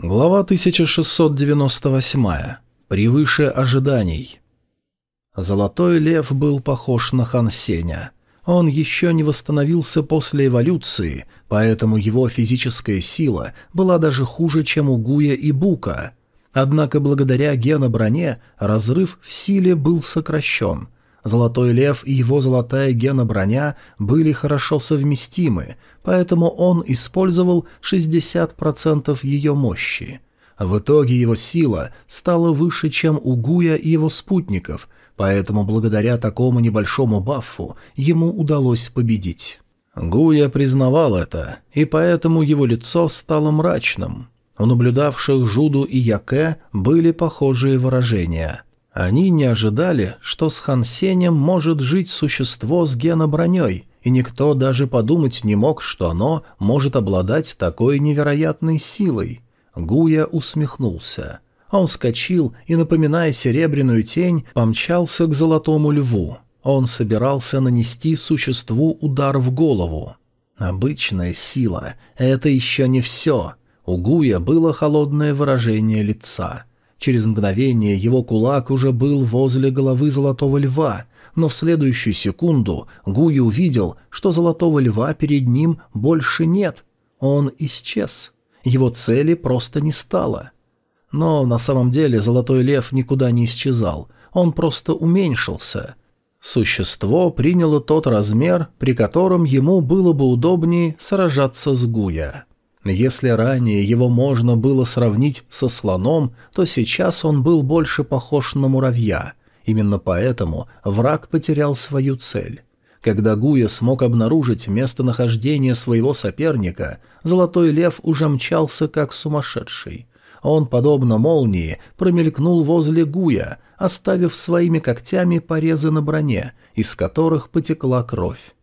Глава 1698. Превыше ожиданий. Золотой лев был похож на Хан Сеня. Он еще не восстановился после эволюции, поэтому его физическая сила была даже хуже, чем у Гуя и Бука. Однако благодаря геноброне разрыв в силе был сокращен – Золотой лев и его золотая гена-броня были хорошо совместимы, поэтому он использовал 60% ее мощи. В итоге его сила стала выше, чем у Гуя и его спутников, поэтому благодаря такому небольшому баффу ему удалось победить. Гуя признавал это, и поэтому его лицо стало мрачным. У наблюдавших Жуду и Яке были похожие выражения – они не ожидали, что с Хансенем может жить существо с геноброней, и никто даже подумать не мог, что оно может обладать такой невероятной силой. Гуя усмехнулся. Он вскочил и, напоминая серебряную тень, помчался к золотому льву. Он собирался нанести существу удар в голову. Обычная сила — это еще не все. У Гуя было холодное выражение лица — Через мгновение его кулак уже был возле головы золотого льва, но в следующую секунду Гуи увидел, что золотого льва перед ним больше нет. Он исчез. Его цели просто не стало. Но на самом деле золотой лев никуда не исчезал, он просто уменьшился. Существо приняло тот размер, при котором ему было бы удобнее сражаться с Гуя. Если ранее его можно было сравнить со слоном, то сейчас он был больше похож на муравья. Именно поэтому враг потерял свою цель. Когда Гуя смог обнаружить местонахождение своего соперника, Золотой Лев уже мчался как сумасшедший. Он, подобно молнии, промелькнул возле Гуя, оставив своими когтями порезы на броне, из которых потекла кровь.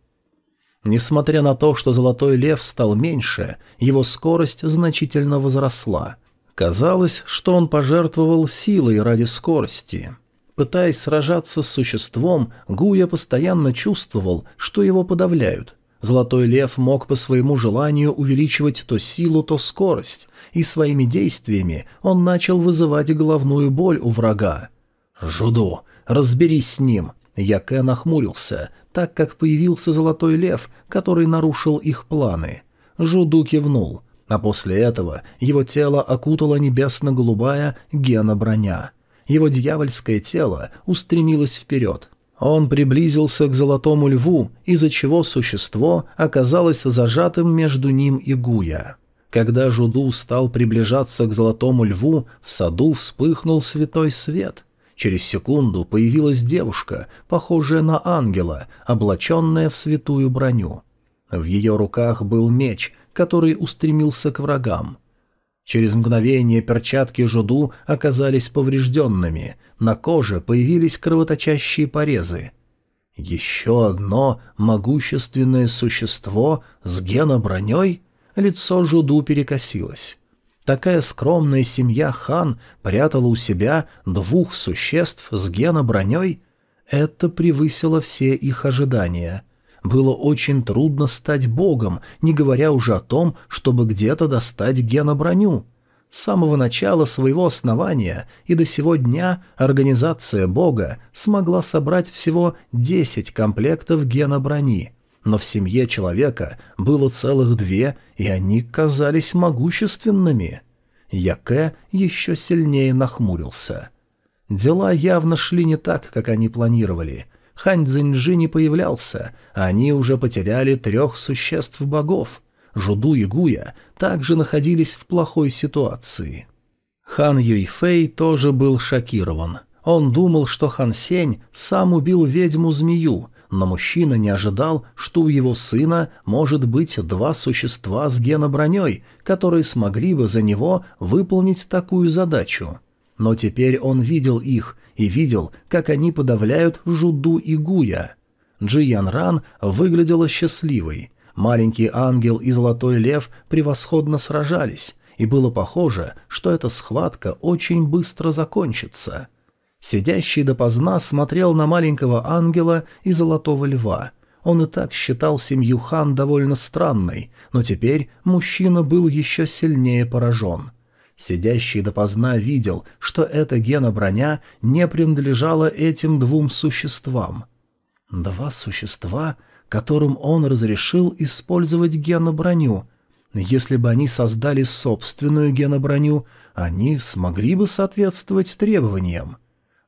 Несмотря на то, что Золотой Лев стал меньше, его скорость значительно возросла. Казалось, что он пожертвовал силой ради скорости. Пытаясь сражаться с существом, Гуя постоянно чувствовал, что его подавляют. Золотой Лев мог по своему желанию увеличивать то силу, то скорость, и своими действиями он начал вызывать головную боль у врага. «Жуду, разберись с ним!» Яке нахмурился, так как появился Золотой Лев, который нарушил их планы. Жуду кивнул, а после этого его тело окутала небесно-голубая гена-броня. Его дьявольское тело устремилось вперед. Он приблизился к Золотому Льву, из-за чего существо оказалось зажатым между ним и Гуя. Когда Жуду стал приближаться к Золотому Льву, в саду вспыхнул святой свет. Через секунду появилась девушка, похожая на ангела, облаченная в святую броню. В ее руках был меч, который устремился к врагам. Через мгновение перчатки Жуду оказались поврежденными, на коже появились кровоточащие порезы. Еще одно могущественное существо с геноброней? Лицо Жуду перекосилось. Такая скромная семья хан прятала у себя двух существ с геноброней? Это превысило все их ожидания. Было очень трудно стать богом, не говоря уже о том, чтобы где-то достать геноброню. С самого начала своего основания и до сего дня организация бога смогла собрать всего 10 комплектов геноброни – но в семье человека было целых две, и они казались могущественными. Яке еще сильнее нахмурился. Дела явно шли не так, как они планировали. Хань Цзиньжи не появлялся, а они уже потеряли трех существ богов. Жуду и Гуя также находились в плохой ситуации. Хан Юйфэй тоже был шокирован. Он думал, что Хан Сень сам убил ведьму-змею, но мужчина не ожидал, что у его сына может быть два существа с геноброней, которые смогли бы за него выполнить такую задачу. Но теперь он видел их и видел, как они подавляют Жуду и Гуя. Джи Ян Ран выглядела счастливой. Маленький ангел и золотой лев превосходно сражались, и было похоже, что эта схватка очень быстро закончится. Сидящий допоздна смотрел на маленького ангела и золотого льва. Он и так считал семью хан довольно странной, но теперь мужчина был еще сильнее поражен. Сидящий допоздна видел, что эта гена-броня не принадлежала этим двум существам. Два существа, которым он разрешил использовать геноброню. Если бы они создали собственную геноброню, они смогли бы соответствовать требованиям.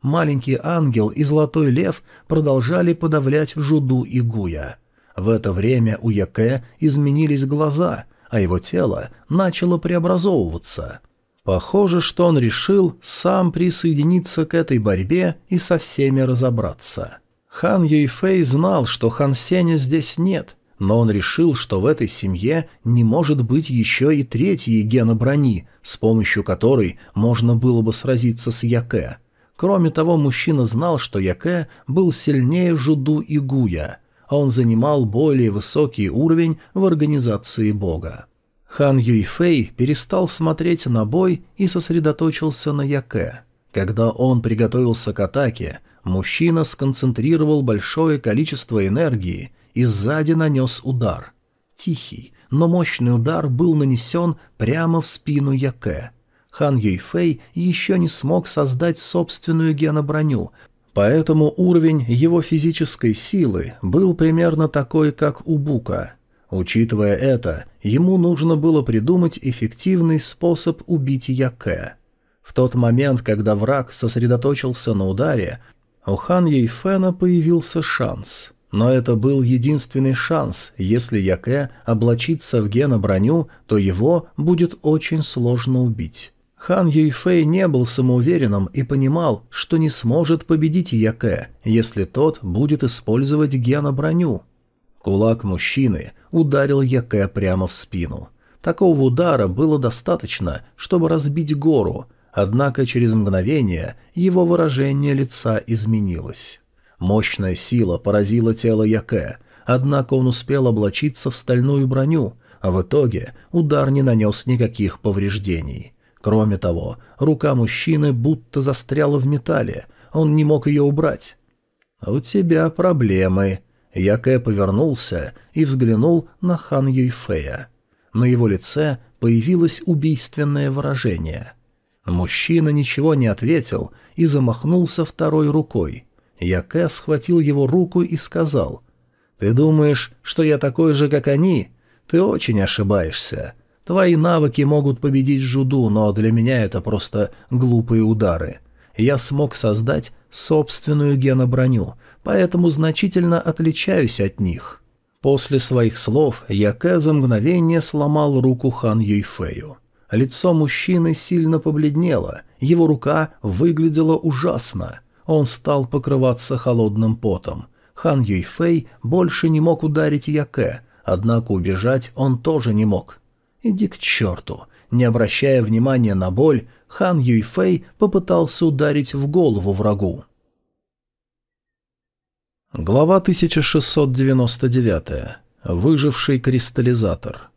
Маленький ангел и золотой лев продолжали подавлять Жуду и Гуя. В это время у Яке изменились глаза, а его тело начало преобразовываться. Похоже, что он решил сам присоединиться к этой борьбе и со всеми разобраться. Хан Юйфэй знал, что Хан Сеня здесь нет, но он решил, что в этой семье не может быть еще и третьей гена брони, с помощью которой можно было бы сразиться с Яке. Кроме того, мужчина знал, что Яке был сильнее Жуду и Гуя, а он занимал более высокий уровень в организации бога. Хан Юйфэй перестал смотреть на бой и сосредоточился на Яке. Когда он приготовился к атаке, мужчина сконцентрировал большое количество энергии и сзади нанес удар. Тихий, но мощный удар был нанесен прямо в спину Яке. Хан Юйфэй еще не смог создать собственную геноброню, поэтому уровень его физической силы был примерно такой, как у Бука. Учитывая это, ему нужно было придумать эффективный способ убить Яке. В тот момент, когда враг сосредоточился на ударе, у Хан Ейфена появился шанс – но это был единственный шанс, если Яке облачится в Гена броню, то его будет очень сложно убить. Хан Юйфэй не был самоуверенным и понимал, что не сможет победить Яке, если тот будет использовать Гена броню. Кулак мужчины ударил Яке прямо в спину. Такого удара было достаточно, чтобы разбить гору, однако через мгновение его выражение лица изменилось. Мощная сила поразила тело Яке, однако он успел облачиться в стальную броню, а в итоге удар не нанес никаких повреждений. Кроме того, рука мужчины будто застряла в металле, он не мог ее убрать. «У тебя проблемы». Яке повернулся и взглянул на хан Юйфея. На его лице появилось убийственное выражение. Мужчина ничего не ответил и замахнулся второй рукой. Яке схватил его руку и сказал, «Ты думаешь, что я такой же, как они? Ты очень ошибаешься. Твои навыки могут победить Жуду, но для меня это просто глупые удары. Я смог создать собственную геноброню, поэтому значительно отличаюсь от них». После своих слов Яке за мгновение сломал руку хан Юйфею. Лицо мужчины сильно побледнело, его рука выглядела ужасно – он стал покрываться холодным потом. Хан Юйфэй больше не мог ударить Яке, однако убежать он тоже не мог. «Иди к черту!» Не обращая внимания на боль, хан Юйфэй попытался ударить в голову врагу. Глава 1699. Выживший кристаллизатор.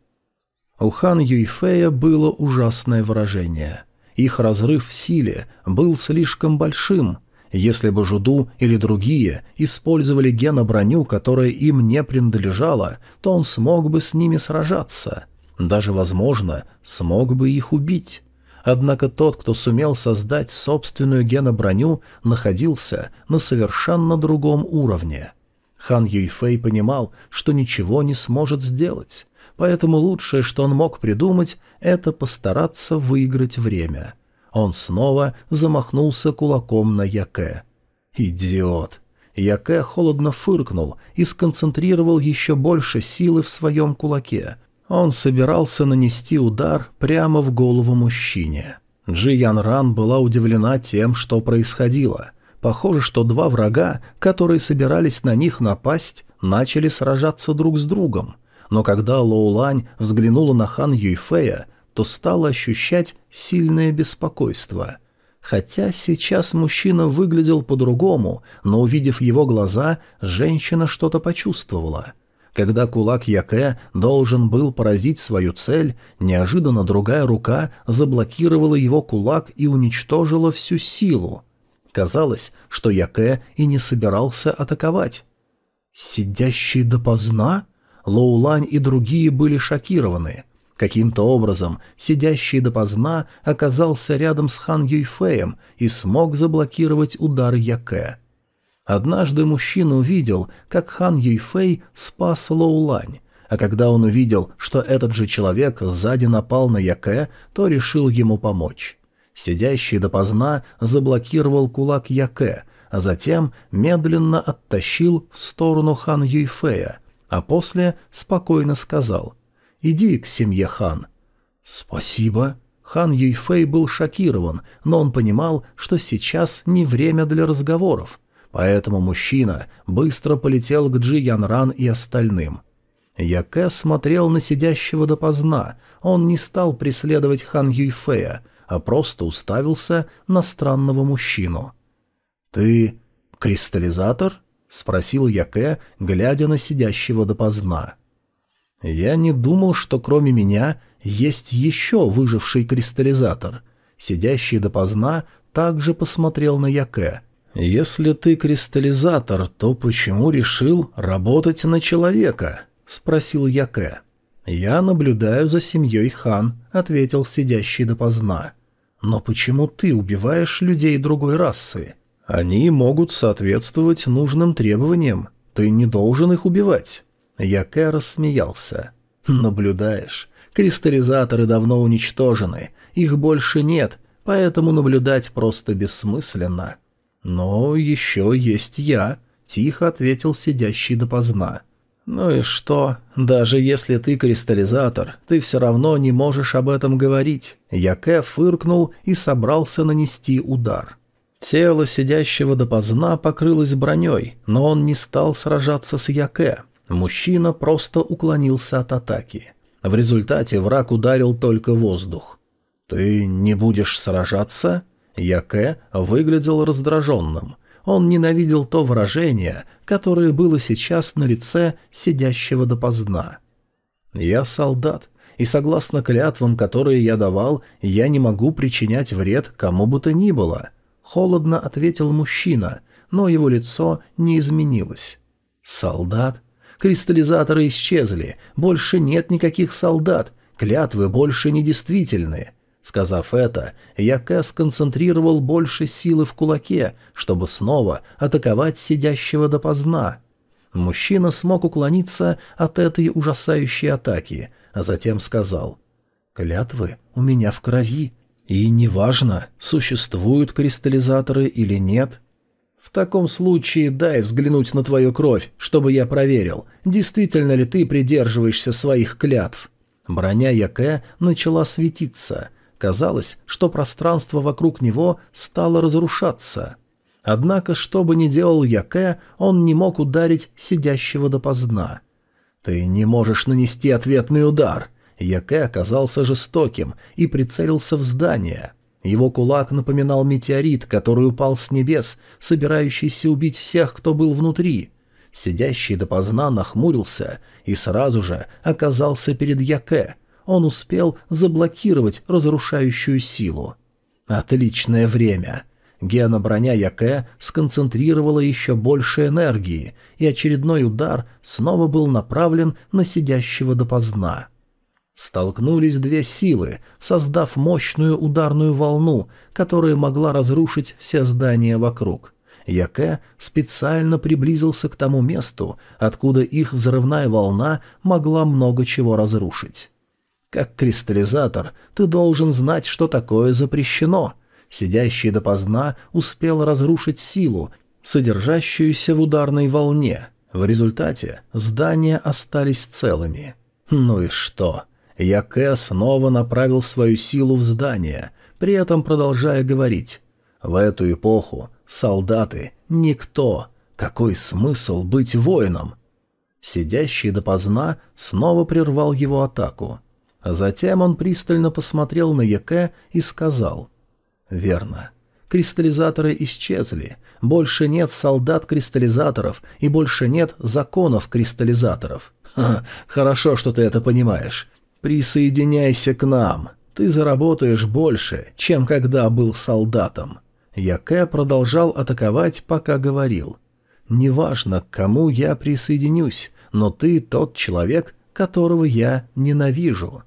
У хан Юйфэя было ужасное выражение. Их разрыв в силе был слишком большим, если бы Жуду или другие использовали геноброню, которая им не принадлежала, то он смог бы с ними сражаться. Даже, возможно, смог бы их убить. Однако тот, кто сумел создать собственную геноброню, находился на совершенно другом уровне. Хан Юйфэй понимал, что ничего не сможет сделать, поэтому лучшее, что он мог придумать, это постараться выиграть время – он снова замахнулся кулаком на Яке. «Идиот!» Яке холодно фыркнул и сконцентрировал еще больше силы в своем кулаке. Он собирался нанести удар прямо в голову мужчине. Джи Ян Ран была удивлена тем, что происходило. Похоже, что два врага, которые собирались на них напасть, начали сражаться друг с другом. Но когда Лоулань взглянула на хан Юйфея, то стала ощущать сильное беспокойство. Хотя сейчас мужчина выглядел по-другому, но увидев его глаза, женщина что-то почувствовала. Когда кулак Яке должен был поразить свою цель, неожиданно другая рука заблокировала его кулак и уничтожила всю силу. Казалось, что Яке и не собирался атаковать. «Сидящий допоздна?» Лоулань и другие были шокированы – Каким-то образом сидящий допоздна оказался рядом с Хан Юйфеем и смог заблокировать удар Яке. Однажды мужчина увидел, как Хан Юйфей спас Лоулань, а когда он увидел, что этот же человек сзади напал на Яке, то решил ему помочь. Сидящий допоздна заблокировал кулак Яке, а затем медленно оттащил в сторону хан Юйфея, а после спокойно сказал «Иди к семье хан». «Спасибо». Хан Юйфей был шокирован, но он понимал, что сейчас не время для разговоров, поэтому мужчина быстро полетел к Джи Янран и остальным. Яке смотрел на сидящего допоздна, он не стал преследовать хан Юйфея, а просто уставился на странного мужчину. «Ты кристаллизатор?» — спросил Яке, глядя на сидящего допоздна. «Я не думал, что кроме меня есть еще выживший кристаллизатор». Сидящий допоздна также посмотрел на Яке. «Если ты кристаллизатор, то почему решил работать на человека?» — спросил Яке. «Я наблюдаю за семьей Хан», — ответил сидящий допоздна. «Но почему ты убиваешь людей другой расы?» Они могут соответствовать нужным требованиям. Ты не должен их убивать. Яке рассмеялся. Наблюдаешь. Кристаллизаторы давно уничтожены. Их больше нет, поэтому наблюдать просто бессмысленно. Но еще есть я, тихо ответил сидящий допоздна. «Ну и что? Даже если ты кристаллизатор, ты все равно не можешь об этом говорить». Яке фыркнул и собрался нанести удар. Тело сидящего допоздна покрылось броней, но он не стал сражаться с Яке. Мужчина просто уклонился от атаки. В результате враг ударил только воздух. «Ты не будешь сражаться?» Яке выглядел раздраженным. Он ненавидел то выражение, которое было сейчас на лице сидящего допоздна. «Я солдат, и согласно клятвам, которые я давал, я не могу причинять вред кому бы то ни было», Холодно ответил мужчина, но его лицо не изменилось. «Солдат? Кристаллизаторы исчезли. Больше нет никаких солдат. Клятвы больше не действительны». Сказав это, Яке сконцентрировал больше силы в кулаке, чтобы снова атаковать сидящего допоздна. Мужчина смог уклониться от этой ужасающей атаки, а затем сказал «Клятвы у меня в крови. И неважно, существуют кристаллизаторы или нет. В таком случае дай взглянуть на твою кровь, чтобы я проверил, действительно ли ты придерживаешься своих клятв. Броня Яке начала светиться. Казалось, что пространство вокруг него стало разрушаться. Однако, что бы ни делал Яке, он не мог ударить сидящего допоздна. «Ты не можешь нанести ответный удар. Яке оказался жестоким и прицелился в здание. Его кулак напоминал метеорит, который упал с небес, собирающийся убить всех, кто был внутри. Сидящий допоздна нахмурился и сразу же оказался перед Яке. Он успел заблокировать разрушающую силу. Отличное время. Гена броня Яке сконцентрировала еще больше энергии, и очередной удар снова был направлен на сидящего допоздна. Столкнулись две силы, создав мощную ударную волну, которая могла разрушить все здания вокруг. Яке специально приблизился к тому месту, откуда их взрывная волна могла много чего разрушить. Как кристаллизатор, ты должен знать, что такое запрещено. Сидящий допоздна успел разрушить силу, содержащуюся в ударной волне. В результате здания остались целыми. Ну и что? Яке снова направил свою силу в здание, при этом продолжая говорить. «В эту эпоху солдаты — никто. Какой смысл быть воином?» Сидящий допоздна снова прервал его атаку. Затем он пристально посмотрел на Яке и сказал. «Верно. Кристаллизаторы исчезли. Больше нет солдат-кристаллизаторов и больше нет законов кристаллизаторов. Ха, хорошо, что ты это понимаешь. «Присоединяйся к нам. Ты заработаешь больше, чем когда был солдатом». Яке продолжал атаковать, пока говорил. «Неважно, к кому я присоединюсь, но ты тот человек, которого я ненавижу».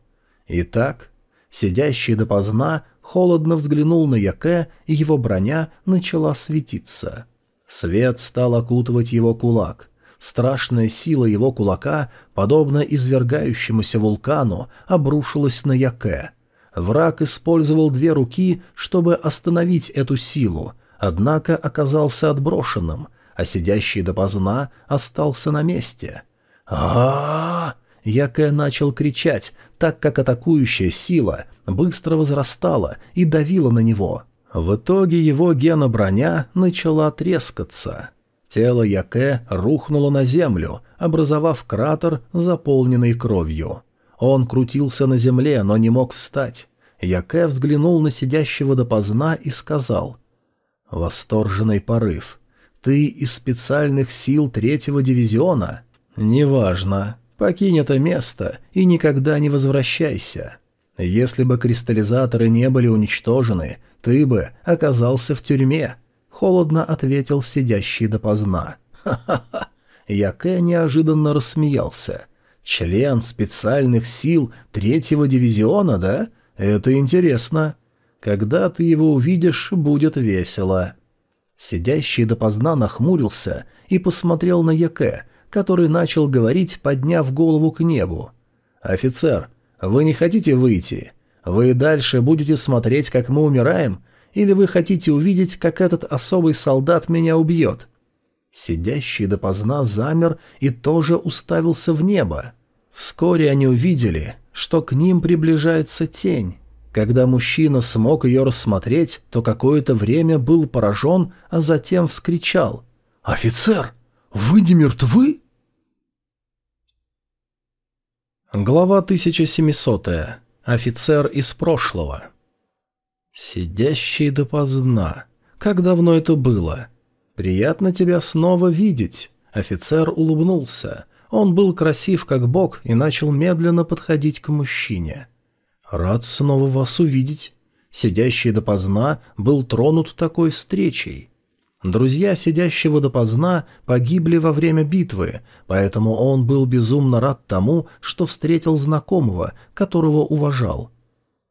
Итак, сидящий допоздна холодно взглянул на Яке, и его броня начала светиться. Свет стал окутывать его кулак. Страшная сила его кулака, подобно извергающемуся вулкану, обрушилась на Яке. Враг использовал две руки, чтобы остановить эту силу, однако оказался отброшенным, а сидящий допоздна остался на месте. а, -а, -а Яке начал кричать, так как атакующая сила быстро возрастала и давила на него. В итоге его геноброня начала трескаться. Тело Яке рухнуло на землю, образовав кратер, заполненный кровью. Он крутился на земле, но не мог встать. Яке взглянул на сидящего допоздна и сказал «Восторженный порыв. Ты из специальных сил третьего дивизиона? Неважно. Покинь это место и никогда не возвращайся. Если бы кристаллизаторы не были уничтожены, ты бы оказался в тюрьме», — холодно ответил сидящий допоздна. «Ха-ха-ха!» Яке неожиданно рассмеялся. «Член специальных сил третьего дивизиона, да? Это интересно. Когда ты его увидишь, будет весело». Сидящий допоздна нахмурился и посмотрел на Яке, который начал говорить, подняв голову к небу. «Офицер, вы не хотите выйти? Вы дальше будете смотреть, как мы умираем? Или вы хотите увидеть, как этот особый солдат меня убьет?» Сидящий допоздна замер и тоже уставился в небо. Вскоре они увидели, что к ним приближается тень. Когда мужчина смог ее рассмотреть, то какое-то время был поражен, а затем вскричал. «Офицер, вы не мертвы?» Глава 1700. Офицер из прошлого. Сидящий допоздна. Как давно это было? Приятно тебя снова видеть. Офицер улыбнулся. Он был красив как бог и начал медленно подходить к мужчине. Рад снова вас увидеть. Сидящий допоздна был тронут такой встречей. Друзья сидящего допоздна погибли во время битвы, поэтому он был безумно рад тому, что встретил знакомого, которого уважал.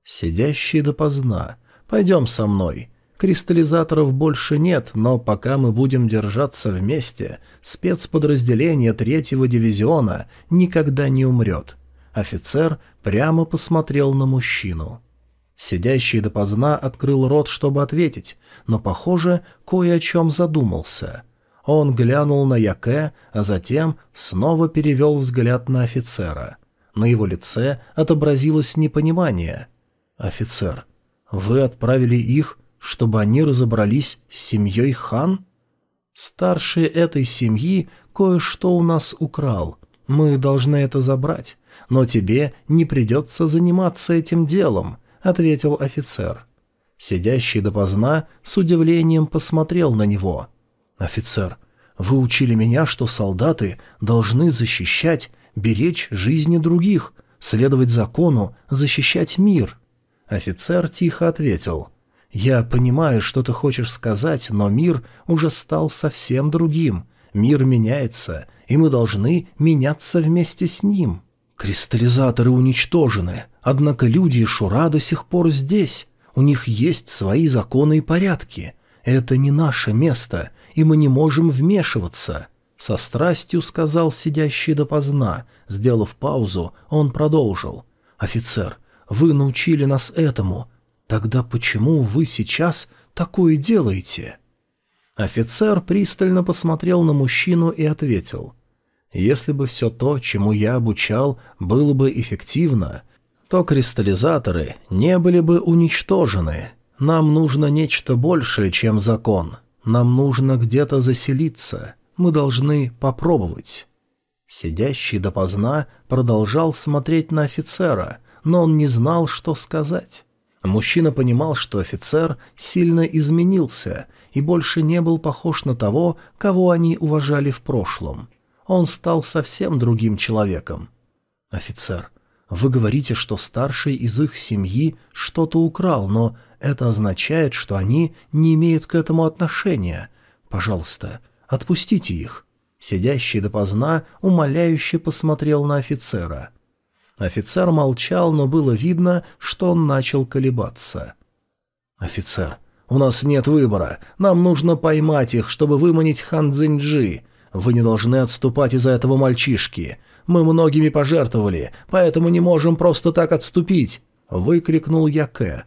«Сидящий допоздна, пойдем со мной. Кристаллизаторов больше нет, но пока мы будем держаться вместе, спецподразделение третьего дивизиона никогда не умрет». Офицер прямо посмотрел на мужчину. Сидящий допоздна открыл рот, чтобы ответить, но, похоже, кое о чем задумался. Он глянул на Яке, а затем снова перевел взгляд на офицера. На его лице отобразилось непонимание. «Офицер, вы отправили их, чтобы они разобрались с семьей хан?» «Старший этой семьи кое-что у нас украл. Мы должны это забрать, но тебе не придется заниматься этим делом», ответил офицер. Сидящий допоздна с удивлением посмотрел на него. «Офицер, вы учили меня, что солдаты должны защищать, беречь жизни других, следовать закону, защищать мир». Офицер тихо ответил. «Я понимаю, что ты хочешь сказать, но мир уже стал совсем другим. Мир меняется, и мы должны меняться вместе с ним». «Кристаллизаторы уничтожены. Однако люди Шура до сих пор здесь. У них есть свои законы и порядки. Это не наше место, и мы не можем вмешиваться. Со страстью сказал сидящий допоздна. Сделав паузу, он продолжил. «Офицер, вы научили нас этому. Тогда почему вы сейчас такое делаете?» Офицер пристально посмотрел на мужчину и ответил. «Если бы все то, чему я обучал, было бы эффективно, то кристаллизаторы не были бы уничтожены. Нам нужно нечто большее, чем закон. Нам нужно где-то заселиться. Мы должны попробовать». Сидящий допоздна продолжал смотреть на офицера, но он не знал, что сказать. Мужчина понимал, что офицер сильно изменился и больше не был похож на того, кого они уважали в прошлом. Он стал совсем другим человеком. «Офицер, вы говорите, что старший из их семьи что-то украл, но это означает, что они не имеют к этому отношения. Пожалуйста, отпустите их». Сидящий допоздна умоляюще посмотрел на офицера. Офицер молчал, но было видно, что он начал колебаться. «Офицер, у нас нет выбора. Нам нужно поймать их, чтобы выманить Хан Цзиньджи. Вы не должны отступать из-за этого мальчишки. Мы многими пожертвовали, поэтому не можем просто так отступить», — выкрикнул Яке.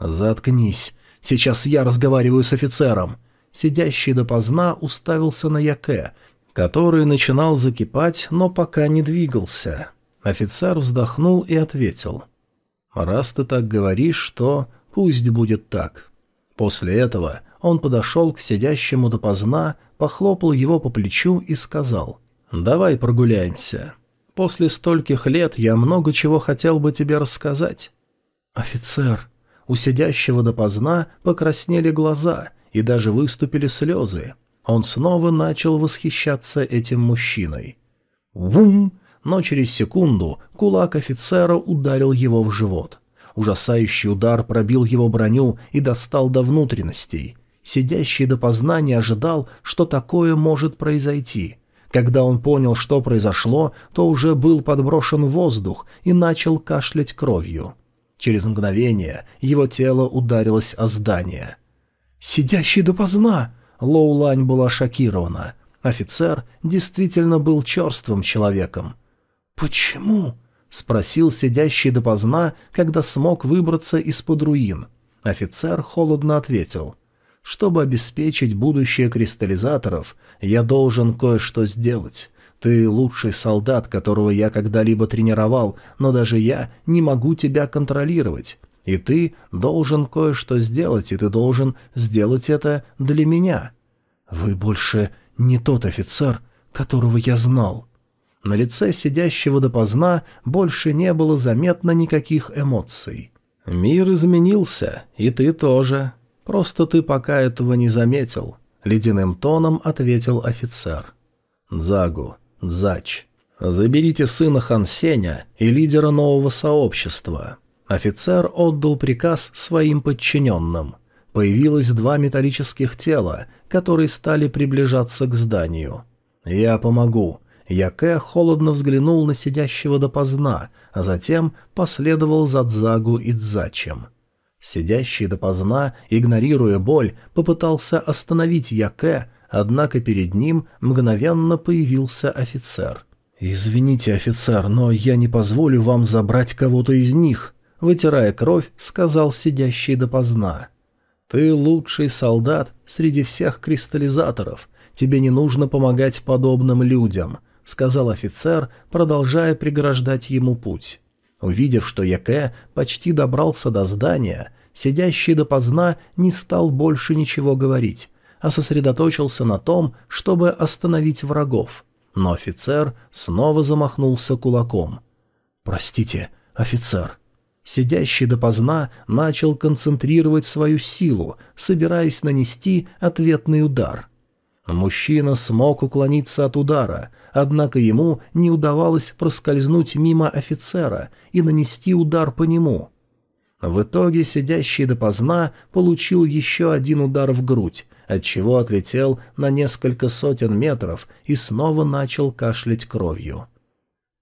«Заткнись. Сейчас я разговариваю с офицером». Сидящий допоздна уставился на Яке, который начинал закипать, но пока не двигался. Офицер вздохнул и ответил. «Раз ты так говоришь, то пусть будет так». После этого он подошел к сидящему допоздна, похлопал его по плечу и сказал «Давай прогуляемся. После стольких лет я много чего хотел бы тебе рассказать». «Офицер», у сидящего допоздна покраснели глаза и даже выступили слезы. Он снова начал восхищаться этим мужчиной. Вум! Но через секунду кулак офицера ударил его в живот. Ужасающий удар пробил его броню и достал до внутренностей. Сидящий допоздна не ожидал, что такое может произойти. Когда он понял, что произошло, то уже был подброшен в воздух и начал кашлять кровью. Через мгновение его тело ударилось о здание. «Сидящий допоздна!» Лоу Лань была шокирована. Офицер действительно был черствым человеком. «Почему?» — спросил сидящий допоздна, когда смог выбраться из-под руин. Офицер холодно ответил. «Чтобы обеспечить будущее кристаллизаторов, я должен кое-что сделать. Ты лучший солдат, которого я когда-либо тренировал, но даже я не могу тебя контролировать. И ты должен кое-что сделать, и ты должен сделать это для меня. Вы больше не тот офицер, которого я знал». На лице сидящего допоздна больше не было заметно никаких эмоций. «Мир изменился, и ты тоже. Просто ты пока этого не заметил», — ледяным тоном ответил офицер. «Дзагу, Зач. Заберите сына Хансеня и лидера нового сообщества. Офицер отдал приказ своим подчиненным. Появилось два металлических тела, которые стали приближаться к зданию. «Я помогу». Яке холодно взглянул на сидящего допоздна, а затем последовал за Дзагу и Дзачем. Сидящий допоздна, игнорируя боль, попытался остановить Яке, однако перед ним мгновенно появился офицер. «Извините, офицер, но я не позволю вам забрать кого-то из них», — вытирая кровь, сказал сидящий допоздна. «Ты лучший солдат среди всех кристаллизаторов. Тебе не нужно помогать подобным людям», — сказал офицер, продолжая преграждать ему путь. Увидев, что Яке почти добрался до здания, сидящий допоздна не стал больше ничего говорить, а сосредоточился на том, чтобы остановить врагов. Но офицер снова замахнулся кулаком. «Простите, офицер». Сидящий допоздна начал концентрировать свою силу, собираясь нанести ответный удар. Мужчина смог уклониться от удара, однако ему не удавалось проскользнуть мимо офицера и нанести удар по нему. В итоге сидящий допоздна получил еще один удар в грудь, отчего отлетел на несколько сотен метров и снова начал кашлять кровью.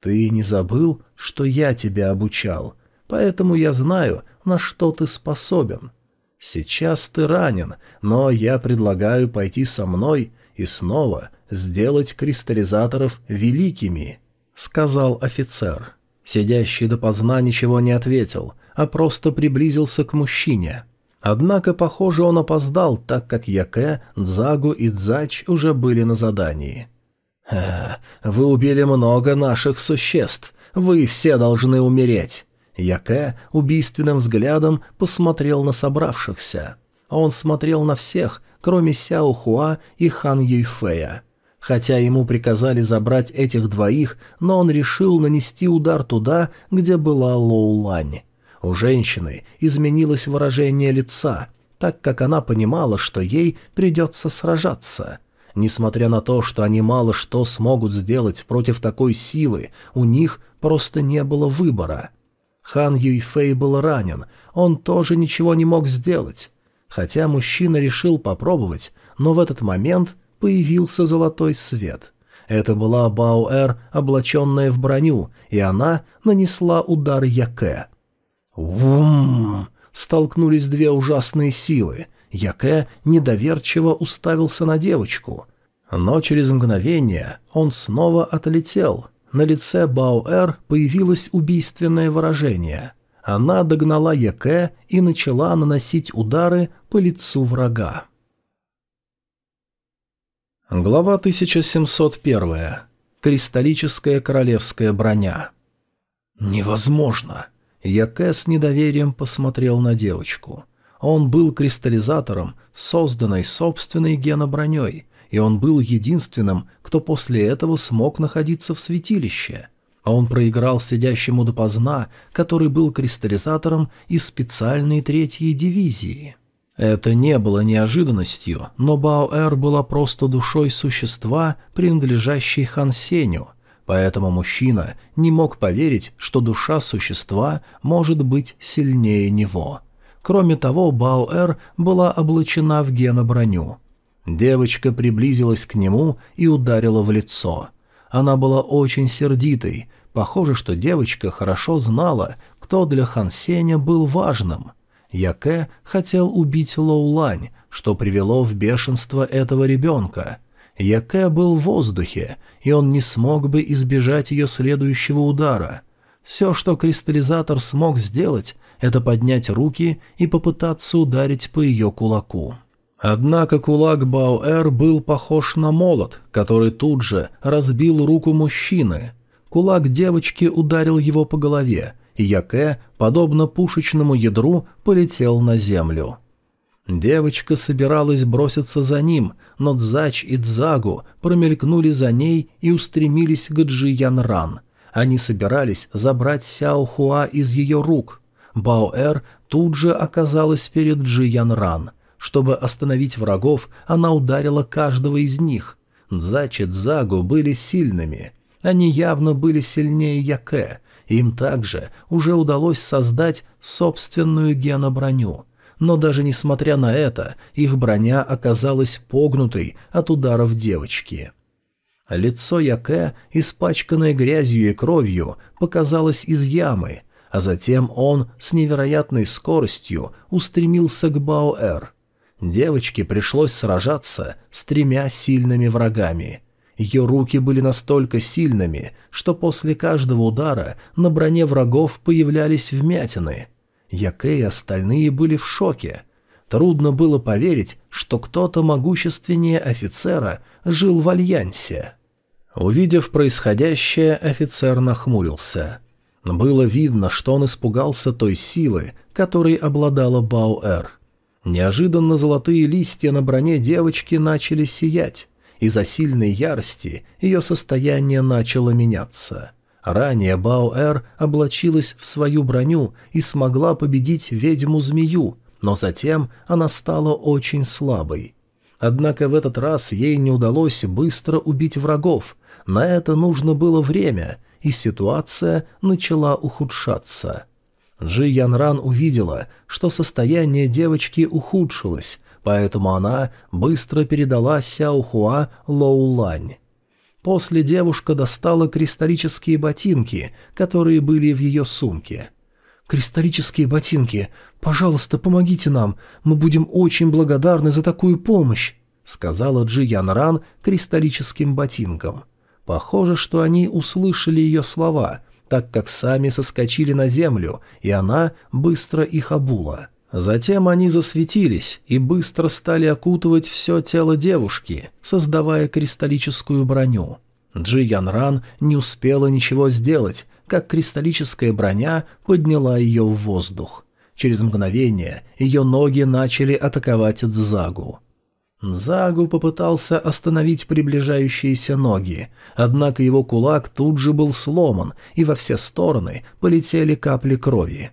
«Ты не забыл, что я тебя обучал, поэтому я знаю, на что ты способен. Сейчас ты ранен, но я предлагаю пойти со мной и снова сделать кристаллизаторов великими», — сказал офицер. Сидящий допоздна ничего не ответил, а просто приблизился к мужчине — Однако, похоже, он опоздал, так как Яке, Дзагу и Дзач уже были на задании. «Э, «Вы убили много наших существ. Вы все должны умереть». Яке убийственным взглядом посмотрел на собравшихся. Он смотрел на всех, кроме Сяо Хуа и Хан Юйфея. Хотя ему приказали забрать этих двоих, но он решил нанести удар туда, где была Лоу Лань. У женщины изменилось выражение лица, так как она понимала, что ей придется сражаться. Несмотря на то, что они мало что смогут сделать против такой силы, у них просто не было выбора. Хан Юйфэй был ранен, он тоже ничего не мог сделать. Хотя мужчина решил попробовать, но в этот момент появился золотой свет. Это была Баоэр, облаченная в броню, и она нанесла удар Яке. Вум! Столкнулись две ужасные силы. Яке недоверчиво уставился на девочку. Но через мгновение он снова отлетел. На лице Баоэр появилось убийственное выражение. Она догнала Яке и начала наносить удары по лицу врага. Глава 1701. Кристаллическая королевская броня. «Невозможно!» Яке с недоверием посмотрел на девочку. Он был кристаллизатором, созданной собственной геноброней, и он был единственным, кто после этого смог находиться в святилище. А он проиграл сидящему допоздна, который был кристаллизатором из специальной третьей дивизии. Это не было неожиданностью, но Баоэр была просто душой существа, принадлежащей Хан Сеню, поэтому мужчина не мог поверить, что душа существа может быть сильнее него. Кроме того, Баоэр была облачена в геноброню. Девочка приблизилась к нему и ударила в лицо. Она была очень сердитой, похоже, что девочка хорошо знала, кто для Хан Сеня был важным – Яке хотел убить Лоулань, что привело в бешенство этого ребенка. Яке был в воздухе, и он не смог бы избежать ее следующего удара. Все, что кристаллизатор смог сделать, это поднять руки и попытаться ударить по ее кулаку. Однако кулак Баоэр был похож на молот, который тут же разбил руку мужчины. Кулак девочки ударил его по голове, и Яке, подобно пушечному ядру, полетел на землю. Девочка собиралась броситься за ним, но Дзач и Дзагу промелькнули за ней и устремились к Джи Янран. Они собирались забрать Сяо Хуа из ее рук. Баоэр тут же оказалась перед Джи Янран. Чтобы остановить врагов, она ударила каждого из них. Дзач и Дзагу были сильными. Они явно были сильнее Яке, им также уже удалось создать собственную геноброню. Но даже несмотря на это, их броня оказалась погнутой от ударов девочки. Лицо Яке, испачканное грязью и кровью, показалось из ямы, а затем он с невероятной скоростью устремился к Баоэр. Девочке пришлось сражаться с тремя сильными врагами – ее руки были настолько сильными, что после каждого удара на броне врагов появлялись вмятины. Яке и остальные были в шоке. Трудно было поверить, что кто-то могущественнее офицера жил в Альянсе. Увидев происходящее, офицер нахмурился. Было видно, что он испугался той силы, которой обладала Бауэр. Неожиданно золотые листья на броне девочки начали сиять. Из-за сильной ярости ее состояние начало меняться. Ранее Баоэр облачилась в свою броню и смогла победить ведьму-змею, но затем она стала очень слабой. Однако в этот раз ей не удалось быстро убить врагов, на это нужно было время, и ситуация начала ухудшаться. Джи Янран увидела, что состояние девочки ухудшилось, поэтому она быстро передала Сяохуа Лоулань. После девушка достала кристаллические ботинки, которые были в ее сумке. «Кристаллические ботинки, пожалуйста, помогите нам, мы будем очень благодарны за такую помощь», сказала Джи Ян Ран кристаллическим ботинкам. Похоже, что они услышали ее слова, так как сами соскочили на землю, и она быстро их обула. Затем они засветились и быстро стали окутывать все тело девушки, создавая кристаллическую броню. Джи Ян Ран не успела ничего сделать, как кристаллическая броня подняла ее в воздух. Через мгновение ее ноги начали атаковать Дзагу. Загу попытался остановить приближающиеся ноги, однако его кулак тут же был сломан, и во все стороны полетели капли крови.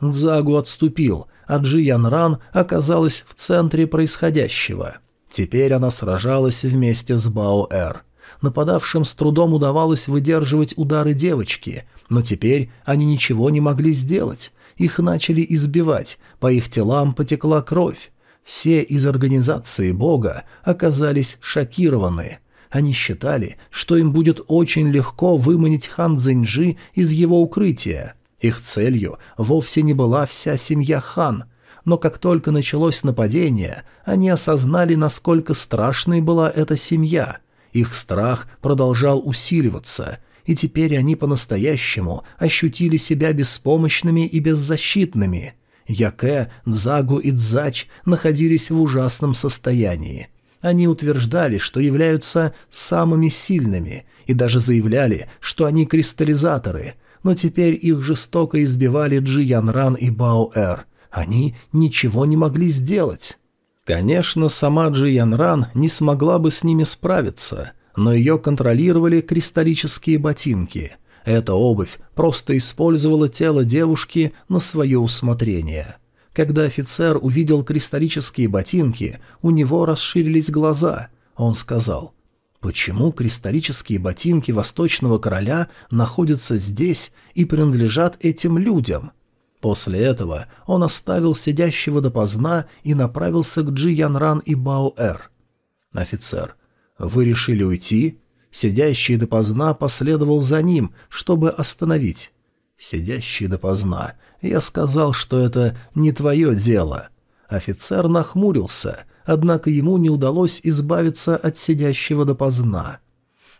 Дзагу отступил, а Джиян Ран оказалась в центре происходящего. Теперь она сражалась вместе с Бао-Эр. Нападавшим с трудом удавалось выдерживать удары девочки, но теперь они ничего не могли сделать. Их начали избивать, по их телам потекла кровь. Все из организации Бога оказались шокированы. Они считали, что им будет очень легко выманить хан Цзиньжи из его укрытия. Их целью вовсе не была вся семья хан, но как только началось нападение, они осознали, насколько страшной была эта семья. Их страх продолжал усиливаться, и теперь они по-настоящему ощутили себя беспомощными и беззащитными. Яке, Дзагу и Дзач находились в ужасном состоянии. Они утверждали, что являются самыми сильными, и даже заявляли, что они кристаллизаторы, но теперь их жестоко избивали Джи Янран и Баоэр. Они ничего не могли сделать. Конечно, сама Джи Янран не смогла бы с ними справиться, но ее контролировали кристаллические ботинки. Эта обувь просто использовала тело девушки на свое усмотрение. Когда офицер увидел кристаллические ботинки, у него расширились глаза. Он сказал, «Почему кристаллические ботинки Восточного Короля находятся здесь и принадлежат этим людям?» После этого он оставил сидящего допоздна и направился к Джи Янран и Бао-Эр. «Офицер, вы решили уйти?» Сидящий допоздна последовал за ним, чтобы остановить. «Сидящий допоздна, я сказал, что это не твое дело». Офицер нахмурился, однако ему не удалось избавиться от сидящего допоздна.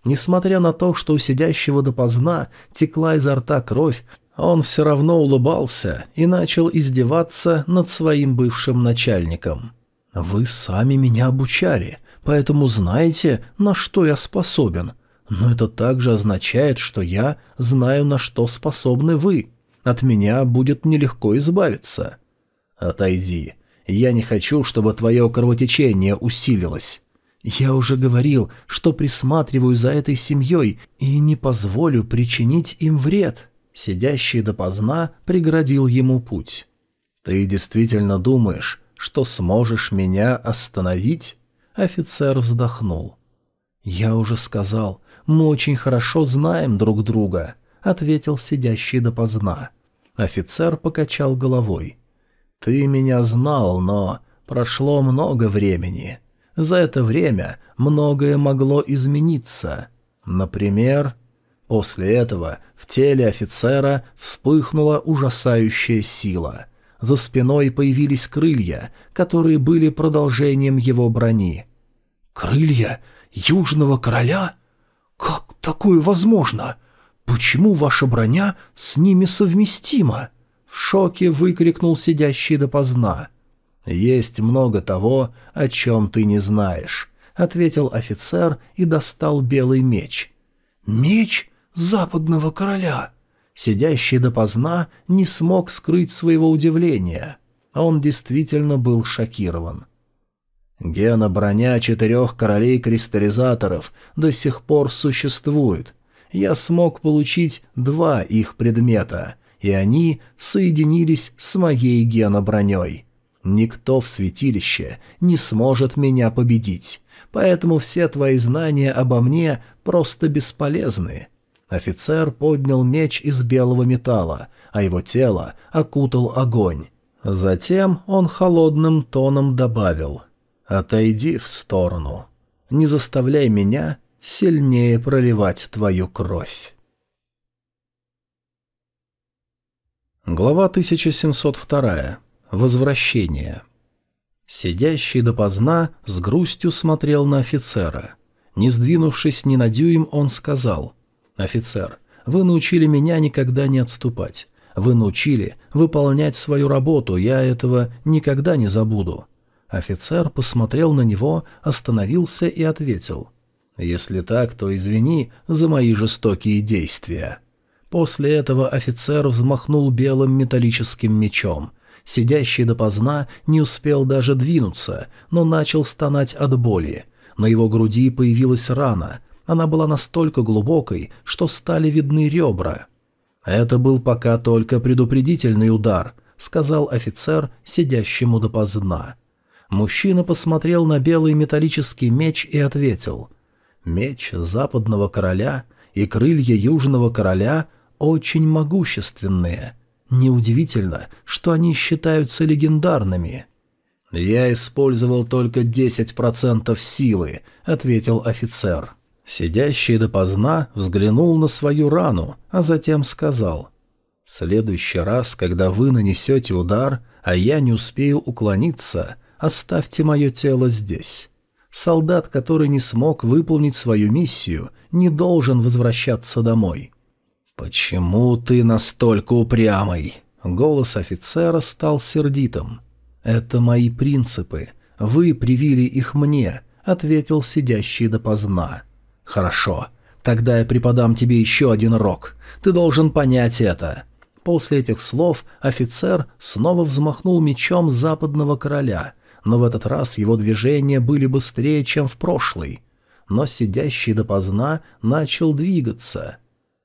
Несмотря на то, что у сидящего допоздна текла изо рта кровь, он все равно улыбался и начал издеваться над своим бывшим начальником. «Вы сами меня обучали, поэтому знаете, на что я способен. Но это также означает, что я знаю, на что способны вы. От меня будет нелегко избавиться. Отойди. Я не хочу, чтобы твое кровотечение усилилось. Я уже говорил, что присматриваю за этой семьей и не позволю причинить им вред. Сидящий допоздна преградил ему путь. Ты действительно думаешь, что сможешь меня остановить? Офицер вздохнул. Я уже сказал, мы очень хорошо знаем друг друга ответил сидящий допоздна. Офицер покачал головой. «Ты меня знал, но прошло много времени. За это время многое могло измениться. Например...» После этого в теле офицера вспыхнула ужасающая сила. За спиной появились крылья, которые были продолжением его брони. «Крылья Южного Короля? Как такое возможно?» «Почему ваша броня с ними совместима?» В шоке выкрикнул сидящий допоздна. «Есть много того, о чем ты не знаешь», — ответил офицер и достал белый меч. «Меч западного короля!» Сидящий допоздна не смог скрыть своего удивления. Он действительно был шокирован. Гена-броня четырех королей-кристаллизаторов до сих пор существует, я смог получить два их предмета, и они соединились с моей геноброней. Никто в святилище не сможет меня победить, поэтому все твои знания обо мне просто бесполезны». Офицер поднял меч из белого металла, а его тело окутал огонь. Затем он холодным тоном добавил «Отойди в сторону. Не заставляй меня сильнее проливать твою кровь. Глава 1702. Возвращение. Сидящий допоздна с грустью смотрел на офицера. Не сдвинувшись ни на дюйм, он сказал, «Офицер, вы научили меня никогда не отступать. Вы научили выполнять свою работу, я этого никогда не забуду». Офицер посмотрел на него, остановился и ответил, если так, то извини за мои жестокие действия». После этого офицер взмахнул белым металлическим мечом. Сидящий допоздна не успел даже двинуться, но начал стонать от боли. На его груди появилась рана. Она была настолько глубокой, что стали видны ребра. «Это был пока только предупредительный удар», — сказал офицер, сидящему допоздна. Мужчина посмотрел на белый металлический меч и ответил. Меч западного короля и крылья южного короля очень могущественные. Неудивительно, что они считаются легендарными. «Я использовал только 10% силы», — ответил офицер. Сидящий допоздна взглянул на свою рану, а затем сказал «В следующий раз, когда вы нанесете удар, а я не успею уклониться, оставьте мое тело здесь». Солдат, который не смог выполнить свою миссию, не должен возвращаться домой. «Почему ты настолько упрямый?» Голос офицера стал сердитым. «Это мои принципы. Вы привили их мне», — ответил сидящий допоздна. «Хорошо. Тогда я преподам тебе еще один рок. Ты должен понять это». После этих слов офицер снова взмахнул мечом западного короля, но в этот раз его движения были быстрее, чем в прошлый. Но сидящий допоздна начал двигаться.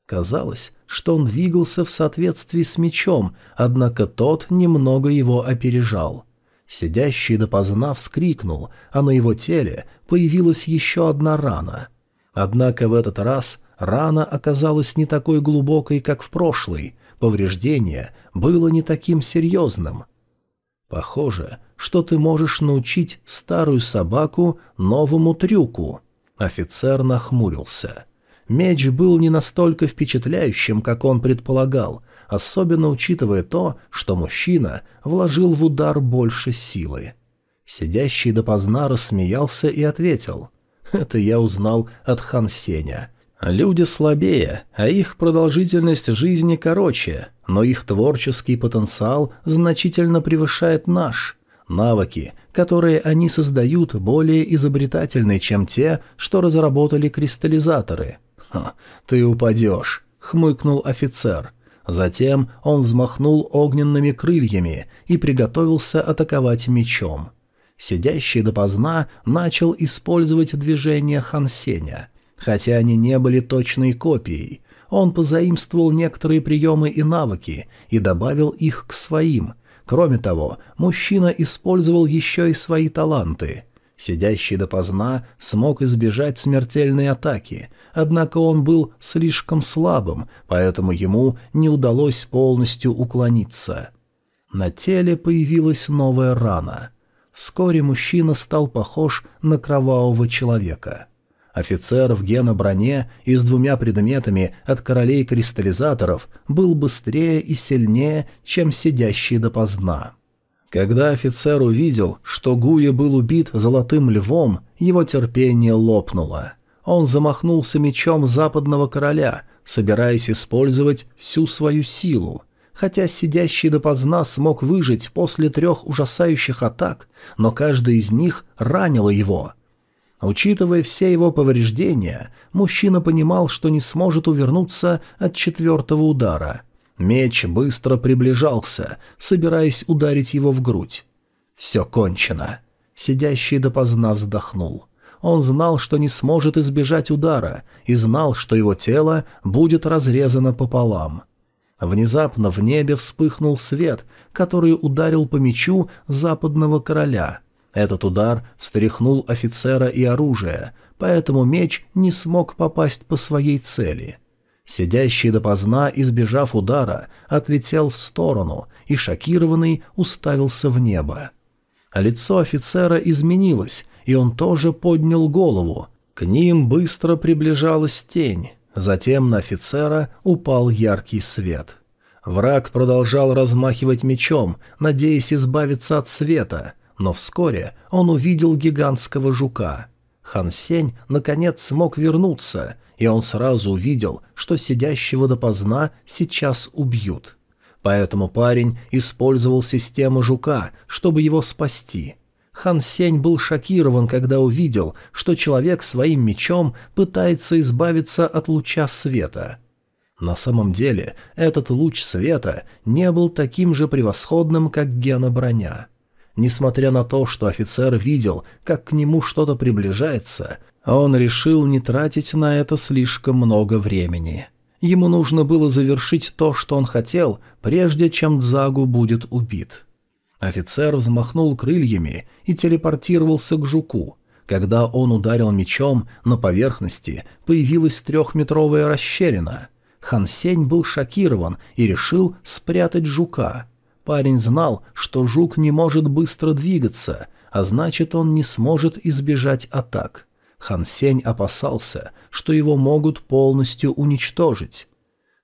Казалось, что он двигался в соответствии с мечом, однако тот немного его опережал. Сидящий допоздна вскрикнул, а на его теле появилась еще одна рана — Однако в этот раз рана оказалась не такой глубокой, как в прошлый, повреждение было не таким серьезным. Похоже, что ты можешь научить старую собаку новому трюку. Офицер нахмурился. Меч был не настолько впечатляющим, как он предполагал, особенно учитывая то, что мужчина вложил в удар больше силы. Сидящий допоздна рассмеялся и ответил — это я узнал от Хан Сеня. Люди слабее, а их продолжительность жизни короче, но их творческий потенциал значительно превышает наш. Навыки, которые они создают, более изобретательны, чем те, что разработали кристаллизаторы. «Ха, ты упадешь», — хмыкнул офицер. Затем он взмахнул огненными крыльями и приготовился атаковать мечом сидящий допоздна начал использовать движения Хансеня. Хотя они не были точной копией, он позаимствовал некоторые приемы и навыки и добавил их к своим. Кроме того, мужчина использовал еще и свои таланты. Сидящий допоздна смог избежать смертельной атаки, однако он был слишком слабым, поэтому ему не удалось полностью уклониться. На теле появилась новая рана — Вскоре мужчина стал похож на кровавого человека. Офицер в геноброне и с двумя предметами от королей-кристаллизаторов был быстрее и сильнее, чем сидящий допоздна. Когда офицер увидел, что Гуя был убит золотым львом, его терпение лопнуло. Он замахнулся мечом западного короля, собираясь использовать всю свою силу. Хотя сидящий допоздна смог выжить после трех ужасающих атак, но каждая из них ранила его. Учитывая все его повреждения, мужчина понимал, что не сможет увернуться от четвертого удара. Меч быстро приближался, собираясь ударить его в грудь. Все кончено. Сидящий допоздна вздохнул. Он знал, что не сможет избежать удара, и знал, что его тело будет разрезано пополам. Внезапно в небе вспыхнул свет, который ударил по мечу западного короля. Этот удар встряхнул офицера и оружие, поэтому меч не смог попасть по своей цели. Сидящий допоздна, избежав удара, отлетел в сторону и, шокированный, уставился в небо. Лицо офицера изменилось, и он тоже поднял голову. К ним быстро приближалась тень. Затем на офицера упал яркий свет. Враг продолжал размахивать мечом, надеясь избавиться от света, но вскоре он увидел гигантского жука. Хан Сень наконец смог вернуться, и он сразу увидел, что сидящего допоздна сейчас убьют. Поэтому парень использовал систему жука, чтобы его спасти. Хан Сень был шокирован, когда увидел, что человек своим мечом пытается избавиться от луча света. На самом деле, этот луч света не был таким же превосходным, как гена-броня. Несмотря на то, что офицер видел, как к нему что-то приближается, он решил не тратить на это слишком много времени. Ему нужно было завершить то, что он хотел, прежде чем Дзагу будет убит. Офицер взмахнул крыльями и телепортировался к жуку. Когда он ударил мечом, на поверхности появилась трехметровая расщелина. Хан Сень был шокирован и решил спрятать жука. Парень знал, что жук не может быстро двигаться, а значит, он не сможет избежать атак. Хан Сень опасался, что его могут полностью уничтожить.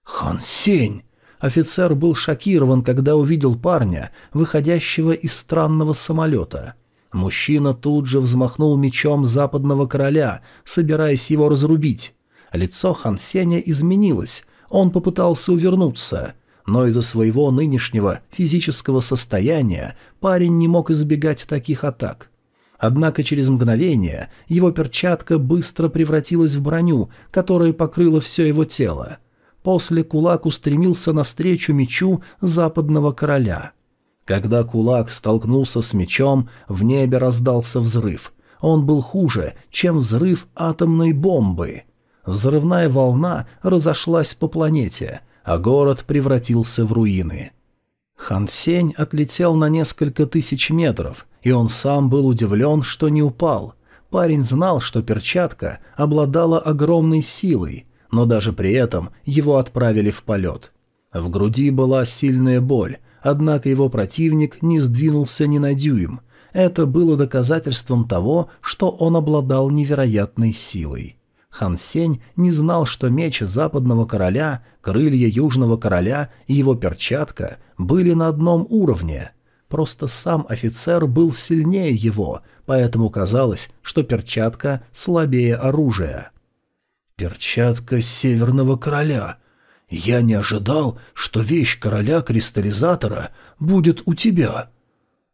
«Хан Сень!» Офицер был шокирован, когда увидел парня, выходящего из странного самолета. Мужчина тут же взмахнул мечом западного короля, собираясь его разрубить. Лицо Хан Сеня изменилось, он попытался увернуться, но из-за своего нынешнего физического состояния парень не мог избегать таких атак. Однако через мгновение его перчатка быстро превратилась в броню, которая покрыла все его тело. После кулак устремился навстречу мечу западного короля. Когда кулак столкнулся с мечом, в небе раздался взрыв. Он был хуже, чем взрыв атомной бомбы. Взрывная волна разошлась по планете, а город превратился в руины. Хан Сень отлетел на несколько тысяч метров, и он сам был удивлен, что не упал. Парень знал, что перчатка обладала огромной силой, но даже при этом его отправили в полет. В груди была сильная боль, однако его противник не сдвинулся ни на дюйм. Это было доказательством того, что он обладал невероятной силой. Хан Сень не знал, что меч западного короля, крылья южного короля и его перчатка были на одном уровне. Просто сам офицер был сильнее его, поэтому казалось, что перчатка слабее оружия. «Перчатка северного короля. Я не ожидал, что вещь короля-кристаллизатора будет у тебя.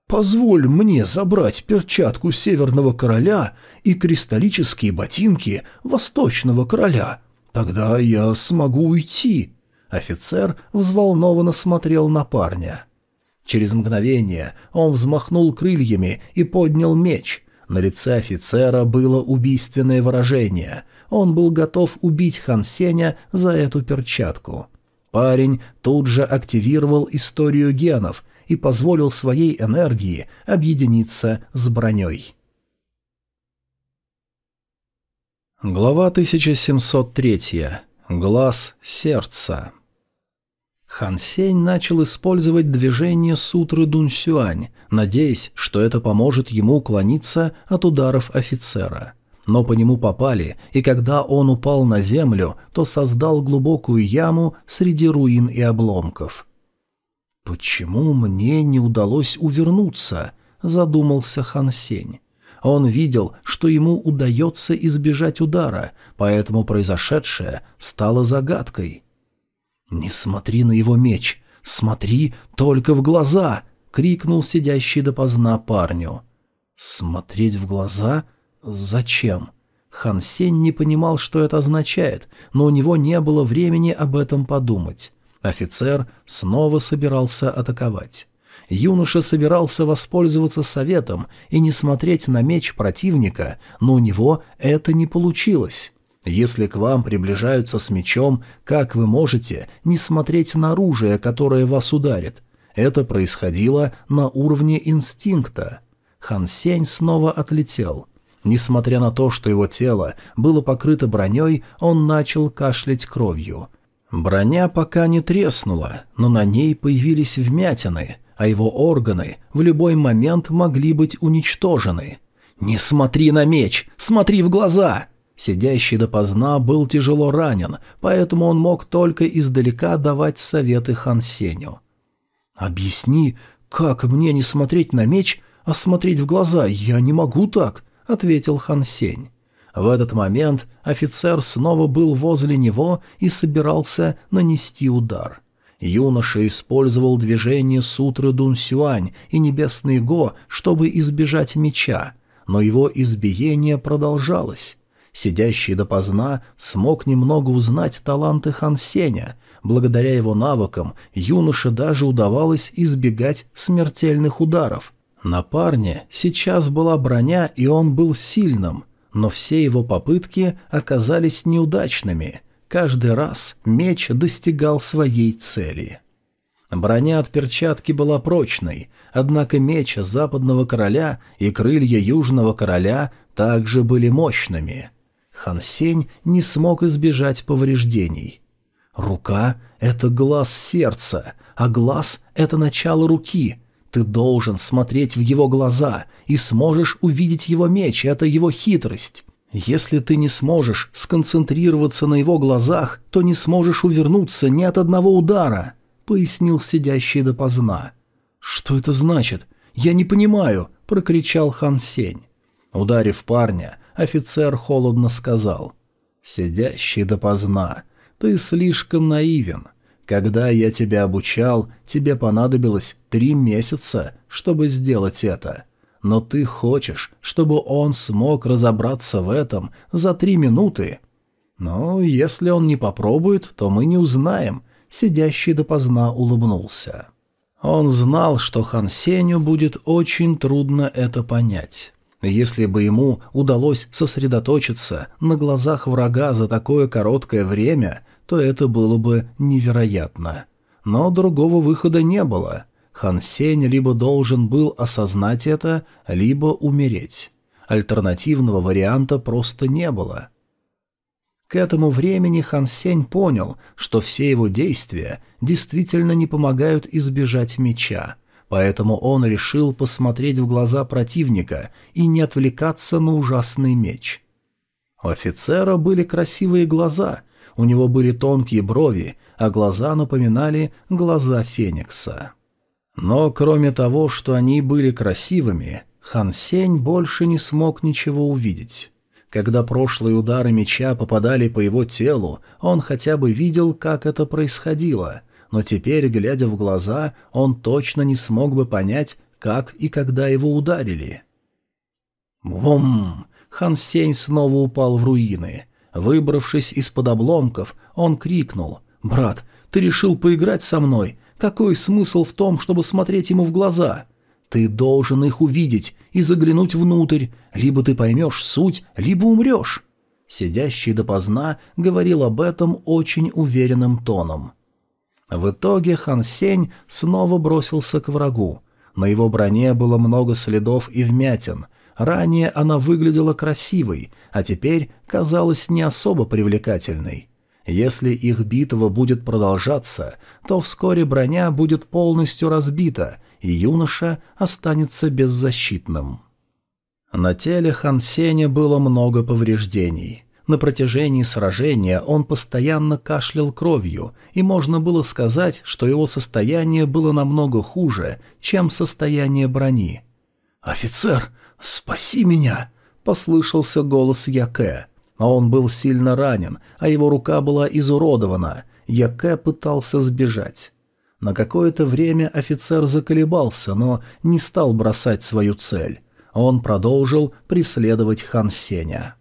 Позволь мне забрать перчатку северного короля и кристаллические ботинки восточного короля. Тогда я смогу уйти». Офицер взволнованно смотрел на парня. Через мгновение он взмахнул крыльями и поднял меч. На лице офицера было убийственное выражение. Он был готов убить Хан Сеня за эту перчатку. Парень тут же активировал историю генов и позволил своей энергии объединиться с броней. Глава 1703. Глаз сердца. Хан Сень начал использовать движение сутры Дунсюань, надеясь, что это поможет ему уклониться от ударов офицера. Но по нему попали, и когда он упал на землю, то создал глубокую яму среди руин и обломков. «Почему мне не удалось увернуться?» – задумался Хан Сень. Он видел, что ему удается избежать удара, поэтому произошедшее стало загадкой. «Не смотри на его меч, смотри только в глаза!» — крикнул сидящий допоздна парню. «Смотреть в глаза? Зачем?» Хан Сень не понимал, что это означает, но у него не было времени об этом подумать. Офицер снова собирался атаковать. Юноша собирался воспользоваться советом и не смотреть на меч противника, но у него это не получилось. Если к вам приближаются с мечом, как вы можете не смотреть на оружие, которое вас ударит? Это происходило на уровне инстинкта. Хан Сень снова отлетел. Несмотря на то, что его тело было покрыто броней, он начал кашлять кровью. Броня пока не треснула, но на ней появились вмятины, а его органы в любой момент могли быть уничтожены. «Не смотри на меч! Смотри в глаза!» Сидящий допоздна был тяжело ранен, поэтому он мог только издалека давать советы Хан Сеню. «Объясни, как мне не смотреть на меч, а смотреть в глаза? Я не могу так», — ответил Хан Сень. В этот момент офицер снова был возле него и собирался нанести удар. Юноша использовал движение сутры Дун Сюань и Небесный Го, чтобы избежать меча, но его избиение продолжалось. Сидящий допоздна смог немного узнать таланты Хан Сеня. Благодаря его навыкам юноше даже удавалось избегать смертельных ударов. На парне сейчас была броня, и он был сильным, но все его попытки оказались неудачными – Каждый раз меч достигал своей цели. Броня от перчатки была прочной, однако меч западного короля и крылья южного короля также были мощными. Хансень не смог избежать повреждений. Рука — это глаз сердца, а глаз — это начало руки. Ты должен смотреть в его глаза и сможешь увидеть его меч, это его хитрость. Если ты не сможешь сконцентрироваться на его глазах, то не сможешь увернуться ни от одного удара», — пояснил сидящий допоздна. «Что это значит? Я не понимаю», — прокричал Хан Сень. Ударив парня, офицер холодно сказал. «Сидящий допоздна, ты слишком наивен. Когда я тебя обучал, тебе понадобилось три месяца, чтобы сделать это. Но ты хочешь, чтобы он смог разобраться в этом за три минуты? Ну, если он не попробует, то мы не узнаем. Сидящий допоздна улыбнулся. Он знал, что Хан Сеню будет очень трудно это понять. Если бы ему удалось сосредоточиться на глазах врага за такое короткое время, то это было бы невероятно. Но другого выхода не было. Хан Сень либо должен был осознать это, либо умереть. Альтернативного варианта просто не было. К этому времени Хан Сень понял, что все его действия действительно не помогают избежать меча, поэтому он решил посмотреть в глаза противника и не отвлекаться на ужасный меч. У офицера были красивые глаза, у него были тонкие брови, а глаза напоминали глаза Феникса. Но кроме того, что они были красивыми, Хан Сень больше не смог ничего увидеть. Когда прошлые удары меча попадали по его телу, он хотя бы видел, как это происходило, но теперь, глядя в глаза, он точно не смог бы понять, как и когда его ударили. Вум! Хан Сень снова упал в руины. Выбравшись из-под обломков, он крикнул «Брат, ты решил поиграть со мной? Какой смысл в том, чтобы смотреть ему в глаза? Ты должен их увидеть и заглянуть внутрь, либо ты поймешь суть, либо умрешь». Сидящий допоздна говорил об этом очень уверенным тоном. В итоге Хан Сень снова бросился к врагу. На его броне было много следов и вмятин. Ранее она выглядела красивой, а теперь казалась не особо привлекательной. Если их битва будет продолжаться, то вскоре броня будет полностью разбита, и юноша останется беззащитным. На теле Хан Сеня было много повреждений. На протяжении сражения он постоянно кашлял кровью, и можно было сказать, что его состояние было намного хуже, чем состояние брони. «Офицер, спаси меня!» — послышался голос Яке. А он был сильно ранен, а его рука была изуродована. Яке пытался сбежать. На какое-то время офицер заколебался, но не стал бросать свою цель. Он продолжил преследовать Хан Сеня.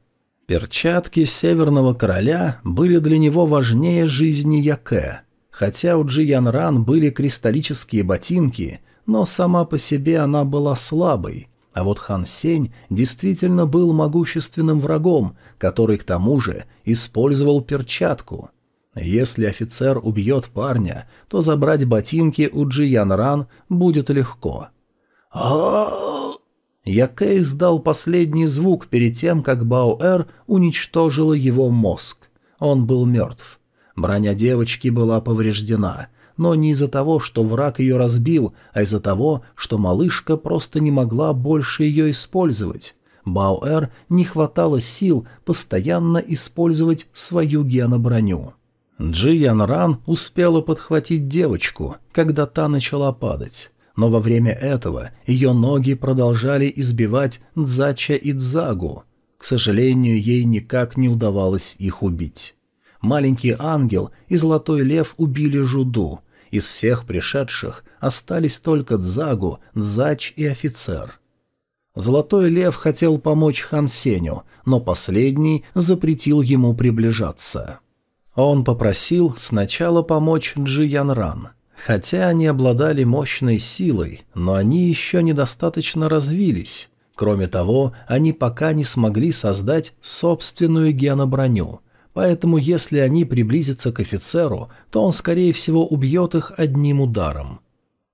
Перчатки Северного Короля были для него важнее жизни Яке. Хотя у Джиян Ран были кристаллические ботинки, но сама по себе она была слабой, а вот Хан Сень действительно был могущественным врагом, который к тому же использовал перчатку. Если офицер убьет парня, то забрать ботинки у Джиян Ран будет легко. Якэ издал последний звук перед тем, как Баоэр уничтожила его мозг. Он был мертв. Броня девочки была повреждена — но не из-за того, что враг ее разбил, а из-за того, что малышка просто не могла больше ее использовать. Баоэр не хватало сил постоянно использовать свою геноброню. Джи Ян Ран успела подхватить девочку, когда та начала падать. Но во время этого ее ноги продолжали избивать Дзача и Дзагу. К сожалению, ей никак не удавалось их убить. Маленький ангел и золотой лев убили Жуду, из всех пришедших остались только Дзагу, Дзач и офицер. Золотой лев хотел помочь Хан Сеню, но последний запретил ему приближаться. Он попросил сначала помочь Джиян Ран. Хотя они обладали мощной силой, но они еще недостаточно развились. Кроме того, они пока не смогли создать собственную геноброню – поэтому если они приблизятся к офицеру, то он, скорее всего, убьет их одним ударом.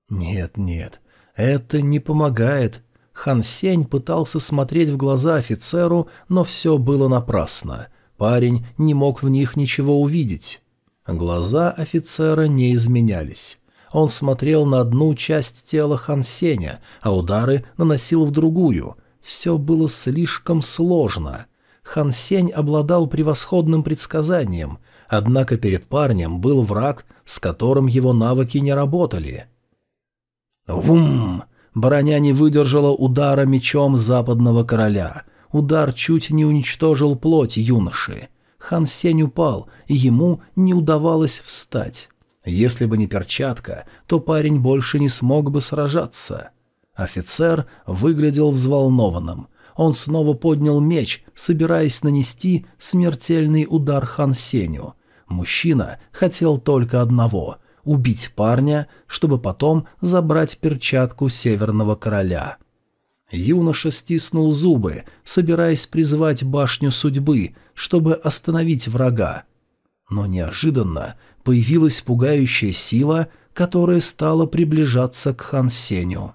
Нет, нет, это не помогает. Хан Сень пытался смотреть в глаза офицеру, но все было напрасно. Парень не мог в них ничего увидеть. Глаза офицера не изменялись. Он смотрел на одну часть тела Хан Сеня, а удары наносил в другую. Все было слишком сложно. Хан Сень обладал превосходным предсказанием, однако перед парнем был враг, с которым его навыки не работали. Вум! Броня не выдержала удара мечом западного короля. Удар чуть не уничтожил плоть юноши. Хан Сень упал, и ему не удавалось встать. Если бы не перчатка, то парень больше не смог бы сражаться. Офицер выглядел взволнованным. Он снова поднял меч, собираясь нанести смертельный удар Хан Сеню. Мужчина хотел только одного — убить парня, чтобы потом забрать перчатку Северного Короля. Юноша стиснул зубы, собираясь призывать башню судьбы, чтобы остановить врага. Но неожиданно появилась пугающая сила, которая стала приближаться к Хан Сеню.